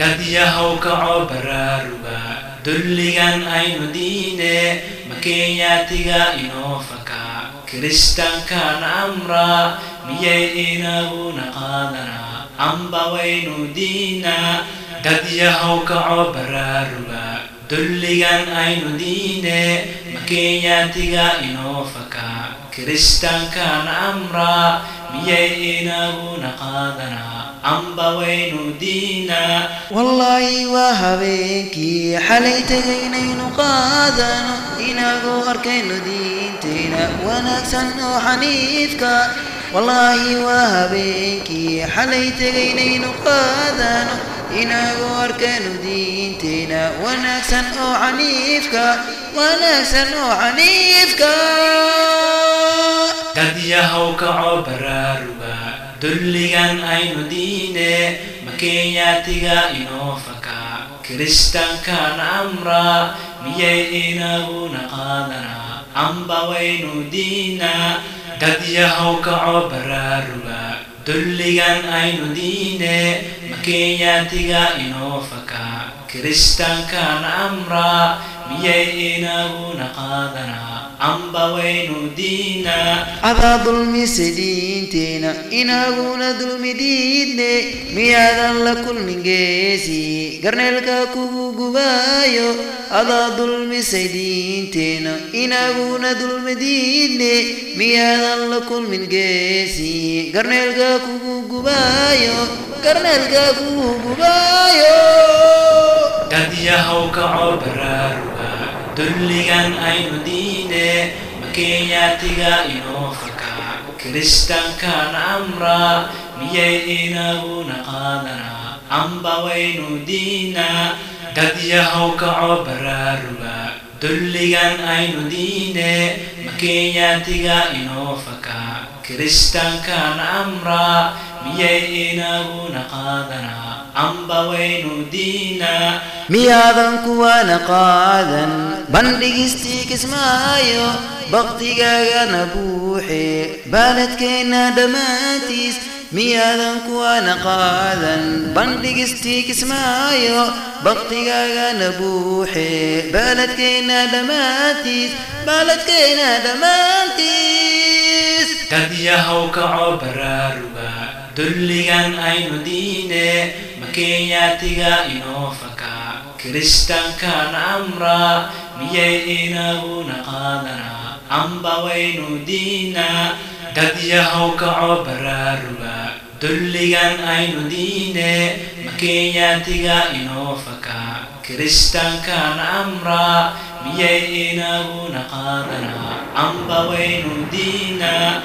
dadyahow kaco baraaruga dulligan aynu diine makenyaatiga inoo faka. Kiristaankan amra miyay inaguna qaadanaa amba waynu diinaa dadyahow kaco baraaruga dulligan aynu diine makenyaatiga inoo faka. Kiristaankan amra miyay inaguna qaadanaa amba waynu diinaa wallaahi waa habeenkii xalay tegaynaynu qaadano inagoo arkayno diintayna wanaagsan oo xaniifka wallaahi waa habeenkii xalay tegaynaynu qaadano inagoo arkayno diintayna wanaagsan oo xaniifka wanaagsan oo xaniifka dadyahow kaco baraaruga dulligan aynu diine makenyaatiga inoo faka kiristaankan amra miyay inaguna qaadanaa amba waynu diinaa dadyahow kaco baraaruga dulligan aynu diine makenyaatiga inoo faka kiristaankan amra miyay inaguna qaadanaa amba waynu diinaa adaa dulmise diinteena inaguna dulmi diidne miyaadan la kulmin geesi garneelka kugu gubaayo adaa dulmisay diinteena inaguna dulmi diidne miyaadan la kulmin geesi garneelka kugu gubaayo garneelka kugu gubaayo dadyahow kaco baraaruga dulligan aynu diine makenyaatiga inoo faka kiristaankan amra miyay inaguna qaadanaa amba waynu diinaa dadyahow kaco baraaruga dulligan aynu diine makenyaatiga inoo faka kiristaankan amra miyay inaguna qaadanaa amba waynu diinaa miyaadan kuwana qaadan bandhigistii kismaayo baktigaagana buuxe baaladkeenna dhammaantiis miyaadan kuwana qaadan bandhigistii kismaayo baktigaagana buuxe baaladkeenna dhammaantiis baaladkeenna dhammaantiis dadyahow kaco baraaruga dulligan aynu diine makenyaatiga inoo faka kiristaankan amra miyay inaguna qaadanaa amba waynu diinaa dadyahow kaco baraaruga dulligan aynu diine makenyaatiga inoo faka kiristaankan amra miyay inaguna qaadanaa amba waynu diinaa